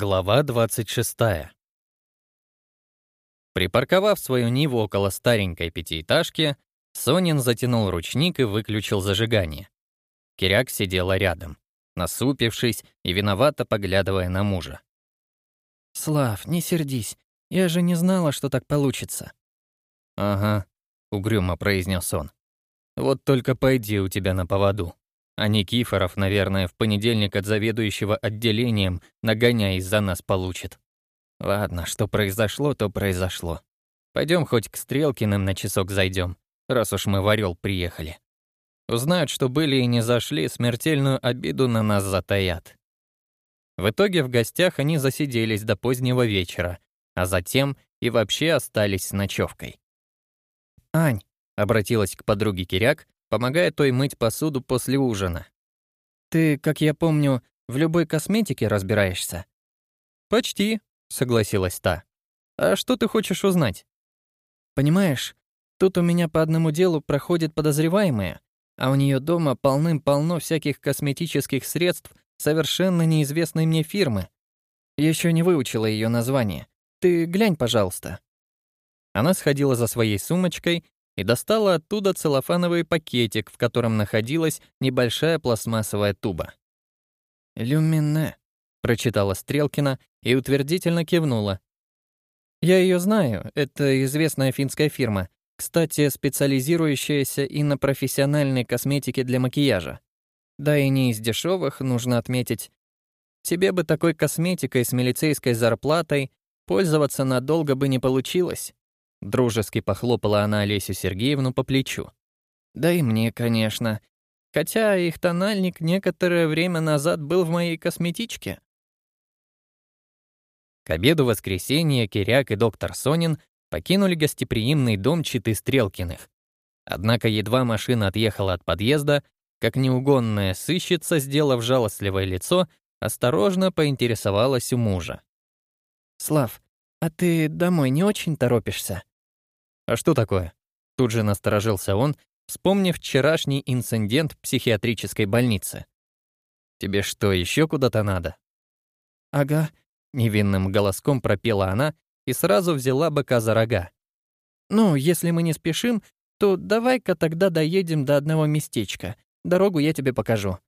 Глава 26. Припарковав свою Ниву около старенькой пятиэтажки, Сонин затянул ручник и выключил зажигание. Киряк сидела рядом, насупившись и виновато поглядывая на мужа. «Слав, не сердись. Я же не знала, что так получится». «Ага», — угрюмо произнес он. «Вот только пойди у тебя на поводу». А Никифоров, наверное, в понедельник от заведующего отделением, нагоняясь за нас, получит. Ладно, что произошло, то произошло. Пойдем хоть к Стрелкиным на часок зайдем, раз уж мы в Орел приехали. Узнают, что были и не зашли, смертельную обиду на нас затаят. В итоге в гостях они засиделись до позднего вечера, а затем и вообще остались с ночевкой. «Ань», — обратилась к подруге Киряк, помогая той мыть посуду после ужина. «Ты, как я помню, в любой косметике разбираешься?» «Почти», — согласилась та. «А что ты хочешь узнать?» «Понимаешь, тут у меня по одному делу проходит подозреваемая, а у нее дома полным-полно всяких косметических средств совершенно неизвестной мне фирмы. Еще не выучила ее название. Ты глянь, пожалуйста». Она сходила за своей сумочкой и достала оттуда целлофановый пакетик, в котором находилась небольшая пластмассовая туба. «Люмине», — прочитала Стрелкина и утвердительно кивнула. «Я ее знаю, это известная финская фирма, кстати, специализирующаяся и на профессиональной косметике для макияжа. Да и не из дешевых, нужно отметить. Тебе бы такой косметикой с милицейской зарплатой пользоваться надолго бы не получилось. Дружески похлопала она Олесю Сергеевну по плечу. «Да и мне, конечно. Хотя их тональник некоторое время назад был в моей косметичке». К обеду воскресенья Киряк и доктор Сонин покинули гостеприимный дом Читы Стрелкиных. Однако едва машина отъехала от подъезда, как неугонная сыщица, сделав жалостливое лицо, осторожно поинтересовалась у мужа. «Слав, а ты домой не очень торопишься?» «А что такое?» Тут же насторожился он, вспомнив вчерашний инцидент психиатрической больницы. «Тебе что, еще куда-то надо?» «Ага», — невинным голоском пропела она и сразу взяла быка за рога. «Ну, если мы не спешим, то давай-ка тогда доедем до одного местечка. Дорогу я тебе покажу».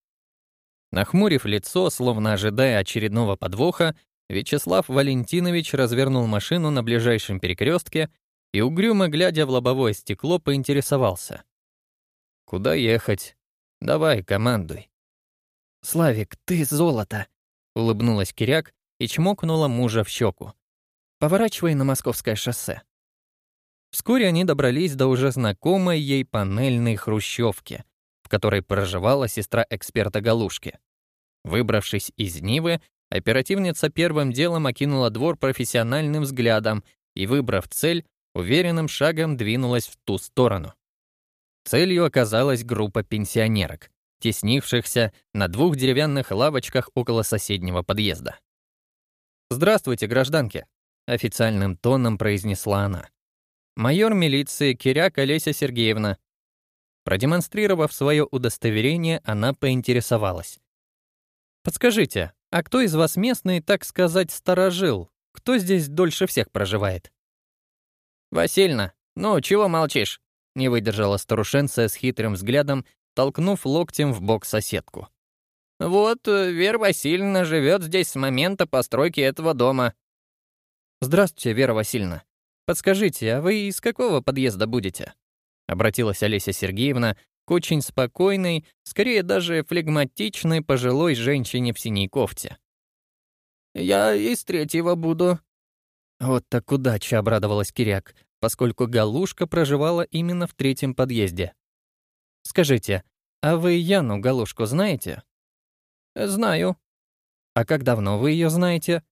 Нахмурив лицо, словно ожидая очередного подвоха, Вячеслав Валентинович развернул машину на ближайшем перекрестке и, угрюмо глядя в лобовое стекло, поинтересовался. «Куда ехать? Давай, командуй». «Славик, ты золото!» — улыбнулась Киряк и чмокнула мужа в щеку. «Поворачивай на Московское шоссе». Вскоре они добрались до уже знакомой ей панельной хрущевки, в которой проживала сестра эксперта Галушки. Выбравшись из Нивы, оперативница первым делом окинула двор профессиональным взглядом и, выбрав цель, уверенным шагом двинулась в ту сторону. Целью оказалась группа пенсионерок, теснившихся на двух деревянных лавочках около соседнего подъезда. «Здравствуйте, гражданки!» — официальным тоном произнесла она. «Майор милиции Киряк Олеся Сергеевна». Продемонстрировав свое удостоверение, она поинтересовалась. «Подскажите, а кто из вас местный, так сказать, сторожил? Кто здесь дольше всех проживает?» «Васильна, ну, чего молчишь?» — не выдержала старушенция с хитрым взглядом, толкнув локтем в бок соседку. «Вот, э, Вера Васильевна живет здесь с момента постройки этого дома». «Здравствуйте, Вера Васильевна. Подскажите, а вы из какого подъезда будете?» — обратилась Олеся Сергеевна к очень спокойной, скорее даже флегматичной пожилой женщине в синей кофте. «Я из третьего буду», «Вот так удача!» — обрадовалась Киряк поскольку Галушка проживала именно в третьем подъезде. «Скажите, а вы Яну Галушку знаете?» «Знаю». «А как давно вы ее знаете?»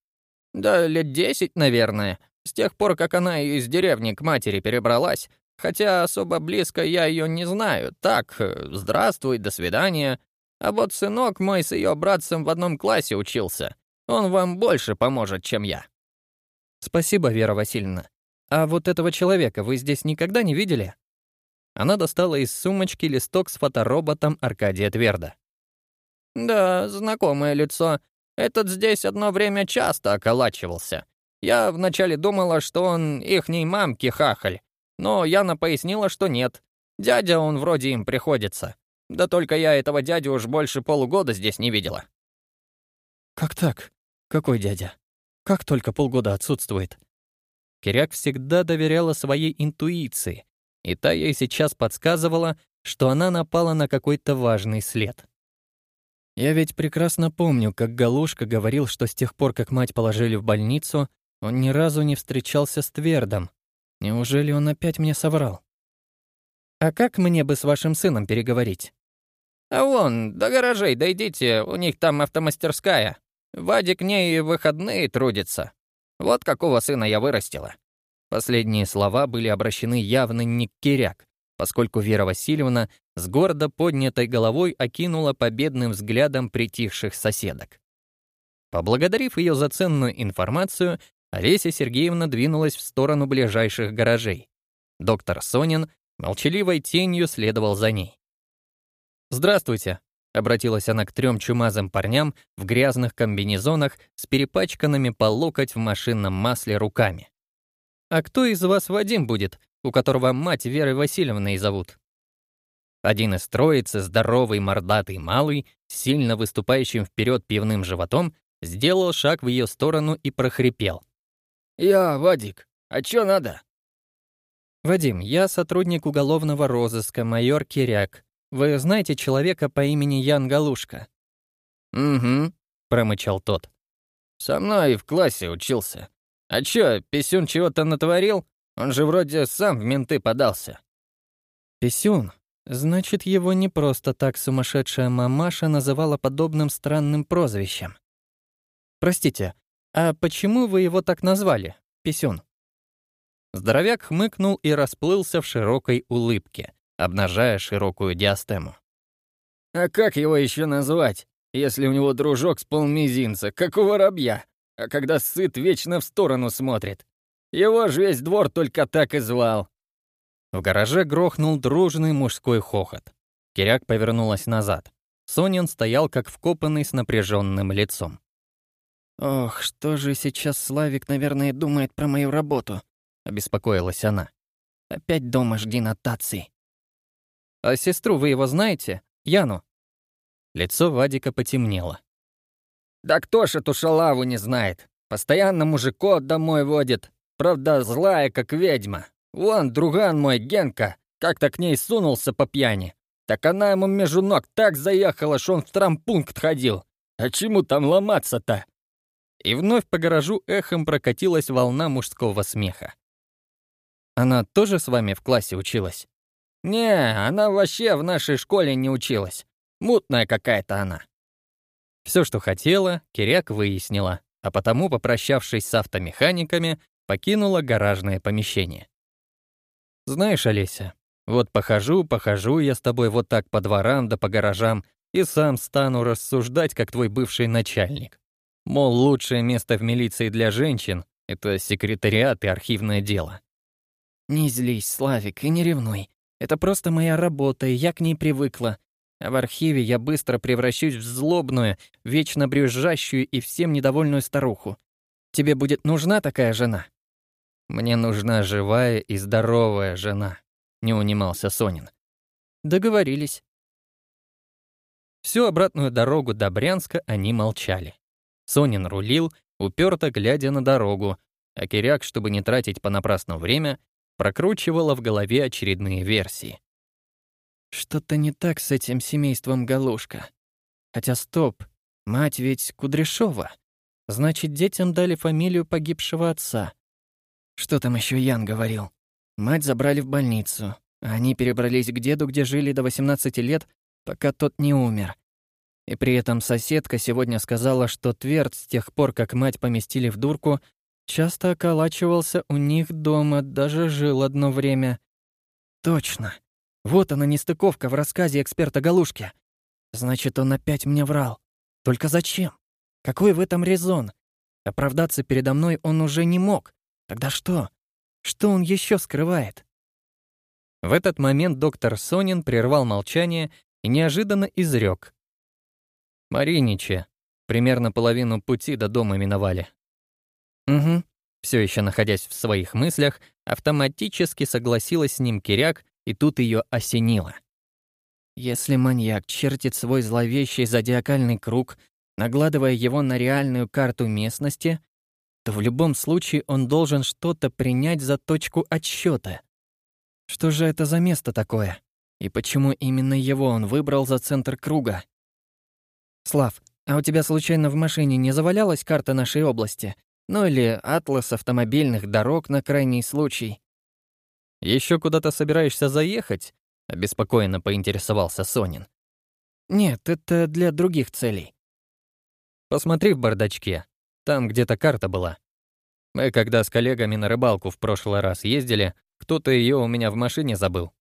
«Да лет десять, наверное. С тех пор, как она из деревни к матери перебралась. Хотя особо близко я ее не знаю. Так, э, здравствуй, до свидания. А вот сынок мой с ее братцем в одном классе учился. Он вам больше поможет, чем я». «Спасибо, Вера Васильевна. «А вот этого человека вы здесь никогда не видели?» Она достала из сумочки листок с фотороботом Аркадия Тверда. «Да, знакомое лицо. Этот здесь одно время часто околачивался. Я вначале думала, что он ихней мамки хахаль, но Яна пояснила, что нет. Дядя он вроде им приходится. Да только я этого дядю уж больше полугода здесь не видела». «Как так? Какой дядя? Как только полгода отсутствует? Киряк всегда доверяла своей интуиции, и та ей сейчас подсказывала, что она напала на какой-то важный след. Я ведь прекрасно помню, как Галушка говорил, что с тех пор, как мать положили в больницу, он ни разу не встречался с Твердом. Неужели он опять мне соврал? «А как мне бы с вашим сыном переговорить?» «А вон, до гаражей дойдите, у них там автомастерская. Вадик к ней выходные трудится», вот какого сына я вырастила». Последние слова были обращены явно не к Киряк, поскольку Вера Васильевна с гордо поднятой головой окинула победным взглядом притихших соседок. Поблагодарив ее за ценную информацию, Олеся Сергеевна двинулась в сторону ближайших гаражей. Доктор Сонин молчаливой тенью следовал за ней. «Здравствуйте», — обратилась она к трем чумазым парням в грязных комбинезонах с перепачканными по локоть в машинном масле руками. «А кто из вас Вадим будет, у которого мать Веры Васильевны и зовут?» Один из троицы, здоровый, мордатый, малый, сильно выступающим вперед пивным животом, сделал шаг в ее сторону и прохрипел. «Я, Вадик, а чё надо?» «Вадим, я сотрудник уголовного розыска, майор Киряк», вы знаете человека по имени Ян Галушка?» «Угу», — промычал тот. «Со мной в классе учился. А чё, Писюн чего-то натворил? Он же вроде сам в менты подался». «Писюн? Значит, его не просто так сумасшедшая мамаша называла подобным странным прозвищем. Простите, а почему вы его так назвали, Писюн?» Здоровяк хмыкнул и расплылся в широкой улыбке — обнажая широкую диастему. «А как его еще назвать, если у него дружок с полмизинца, как у воробья, а когда сыт, вечно в сторону смотрит? Его ж весь двор только так и звал». В гараже грохнул дружный мужской хохот. Киряк повернулась назад. Сонин стоял как вкопанный с напряженным лицом. «Ох, что же сейчас Славик, наверное, думает про мою работу?» — обеспокоилась она. «Опять дома жди нотации». «А сестру вы его знаете? Яну?» Лицо Вадика потемнело. «Да кто ж эту шалаву не знает? Постоянно мужико домой водит. Правда, злая, как ведьма. Вон, друган мой, Генка, как-то к ней сунулся по пьяни. Так она ему между ног так заехала, что он в трампункт ходил. А чему там ломаться-то?» И вновь по гаражу эхом прокатилась волна мужского смеха. «Она тоже с вами в классе училась?» Не, она вообще в нашей школе не училась. Мутная какая-то она. Все, что хотела, Киряк выяснила, а потому, попрощавшись с автомеханиками, покинула гаражное помещение. «Знаешь, Олеся, вот похожу, похожу я с тобой вот так по дворам да по гаражам и сам стану рассуждать, как твой бывший начальник. Мол, лучшее место в милиции для женщин — это секретариат и архивное дело». «Не злись, Славик, и не ревнуй. Это просто моя работа, и я к ней привыкла. А в архиве я быстро превращусь в злобную, вечно брюзжащую и всем недовольную старуху. Тебе будет нужна такая жена?» «Мне нужна живая и здоровая жена», — не унимался Сонин. «Договорились». Всю обратную дорогу до Брянска они молчали. Сонин рулил, уперто глядя на дорогу, а Киряк, чтобы не тратить понапрасну время, прокручивала в голове очередные версии. «Что-то не так с этим семейством Галушка. Хотя стоп, мать ведь Кудряшова. Значит, детям дали фамилию погибшего отца. Что там еще Ян говорил? Мать забрали в больницу. А они перебрались к деду, где жили до 18 лет, пока тот не умер. И при этом соседка сегодня сказала, что Тверд с тех пор, как мать поместили в дурку, Часто околачивался у них дома, даже жил одно время. Точно. Вот она нестыковка в рассказе эксперта Галушки. Значит, он опять мне врал. Только зачем? Какой в этом резон? Оправдаться передо мной он уже не мог. Тогда что? Что он еще скрывает? В этот момент доктор Сонин прервал молчание и неожиданно изрек. «Мариниче, примерно половину пути до дома миновали. «Угу». Все еще находясь в своих мыслях, автоматически согласилась с ним Киряк, и тут ее осенило. Если маньяк чертит свой зловещий зодиакальный круг, нагладывая его на реальную карту местности, то в любом случае он должен что-то принять за точку отсчета. Что же это за место такое? И почему именно его он выбрал за центр круга? «Слав, а у тебя случайно в машине не завалялась карта нашей области? ну или атлас автомобильных дорог на крайний случай. Еще куда-то собираешься заехать?» — обеспокоенно поинтересовался Сонин. «Нет, это для других целей». «Посмотри в бардачке. Там где-то карта была. Мы когда с коллегами на рыбалку в прошлый раз ездили, кто-то ее у меня в машине забыл».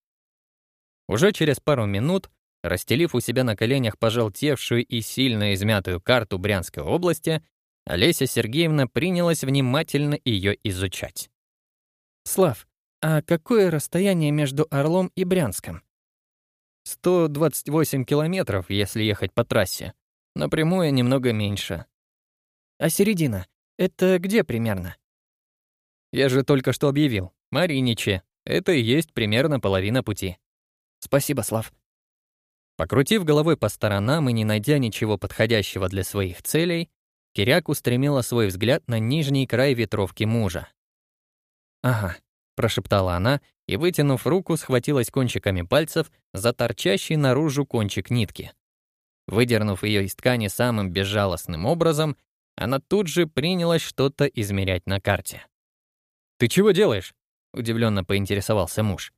Уже через пару минут, расстелив у себя на коленях пожелтевшую и сильно измятую карту Брянской области, Олеся Сергеевна принялась внимательно ее изучать. «Слав, а какое расстояние между Орлом и Брянском?» «128 километров, если ехать по трассе. Напрямую немного меньше». «А середина? Это где примерно?» «Я же только что объявил. Мариниче, Это и есть примерно половина пути». «Спасибо, Слав». Покрутив головой по сторонам и не найдя ничего подходящего для своих целей, Киряк устремила свой взгляд на нижний край ветровки мужа. «Ага», — прошептала она и, вытянув руку, схватилась кончиками пальцев за торчащий наружу кончик нитки. Выдернув ее из ткани самым безжалостным образом, она тут же принялась что-то измерять на карте. «Ты чего делаешь?» — удивленно поинтересовался муж.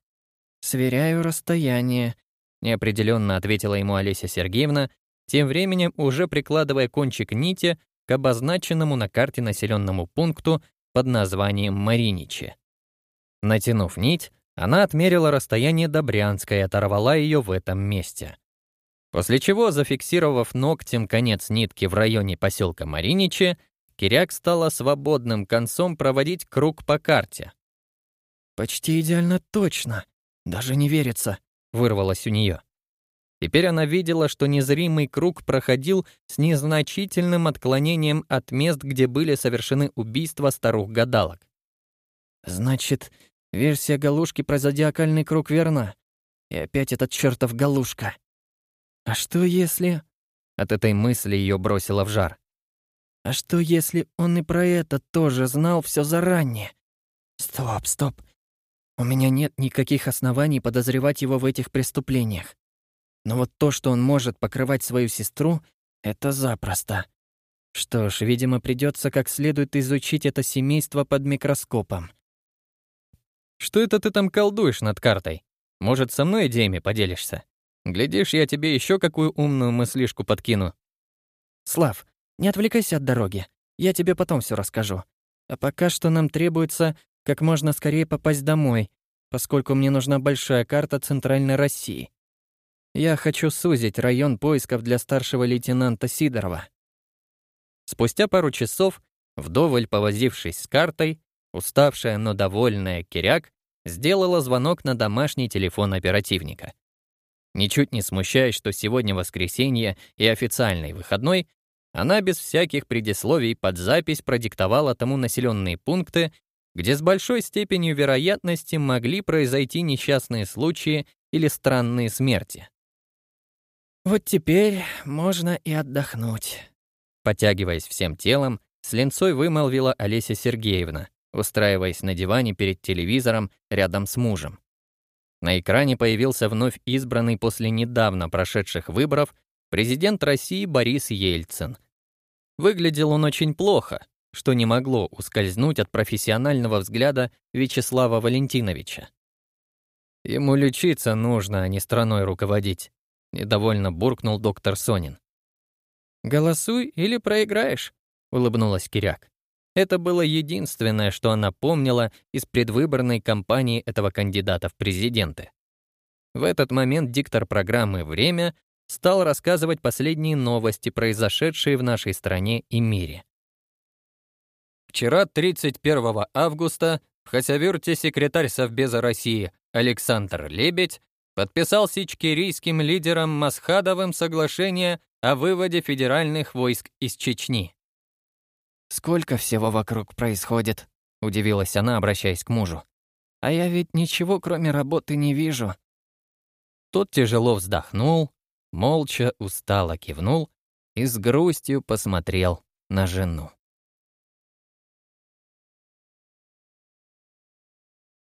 «Сверяю расстояние», — неопределенно ответила ему Олеся Сергеевна, тем временем уже прикладывая кончик нити к обозначенному на карте населенному пункту под названием Мариничи. Натянув нить, она отмерила расстояние до Брянска и оторвала ее в этом месте. После чего, зафиксировав ногтем конец нитки в районе поселка Мариничи, Киряк стала свободным концом проводить круг по карте. «Почти идеально точно. Даже не верится», — вырвалось у нее. Теперь она видела, что незримый круг проходил с незначительным отклонением от мест, где были совершены убийства старух-гадалок. «Значит, версия Галушки про зодиакальный круг верна. И опять этот чертов Галушка. А что если...» От этой мысли ее бросило в жар. «А что если он и про это тоже знал все заранее? Стоп, стоп. У меня нет никаких оснований подозревать его в этих преступлениях. Но вот то, что он может покрывать свою сестру, это запросто. Что ж, видимо, придется как следует изучить это семейство под микроскопом. Что это ты там колдуешь над картой? Может, со мной идеями поделишься? Глядишь, я тебе еще какую умную мыслишку подкину. Слав, не отвлекайся от дороги. Я тебе потом все расскажу. А пока что нам требуется как можно скорее попасть домой, поскольку мне нужна большая карта Центральной России. Я хочу сузить район поисков для старшего лейтенанта Сидорова. Спустя пару часов, вдоволь повозившись с картой, уставшая, но довольная Киряк сделала звонок на домашний телефон оперативника. Ничуть не смущаясь, что сегодня воскресенье и официальный выходной, она без всяких предисловий под запись продиктовала тому населенные пункты, где с большой степенью вероятности могли произойти несчастные случаи или странные смерти. «Вот теперь можно и отдохнуть», — потягиваясь всем телом, с ленцой вымолвила Олеся Сергеевна, устраиваясь на диване перед телевизором рядом с мужем. На экране появился вновь избранный после недавно прошедших выборов президент России Борис Ельцин. Выглядел он очень плохо, что не могло ускользнуть от профессионального взгляда Вячеслава Валентиновича. «Ему лечиться нужно, а не страной руководить», — недовольно буркнул доктор Сонин. «Голосуй или проиграешь», — улыбнулась Киряк. Это было единственное, что она помнила из предвыборной кампании этого кандидата в президенты. В этот момент диктор программы «Время» стал рассказывать последние новости, произошедшие в нашей стране и мире. Вчера, 31 августа, в Хасавюрте секретарь Совбеза России Александр Лебедь подписал с ичкерийским лидером Масхадовым соглашение о выводе федеральных войск из Чечни. «Сколько всего вокруг происходит?» — удивилась она, обращаясь к мужу. «А я ведь ничего, кроме работы, не вижу». Тот тяжело вздохнул, молча устало кивнул и с грустью посмотрел на жену.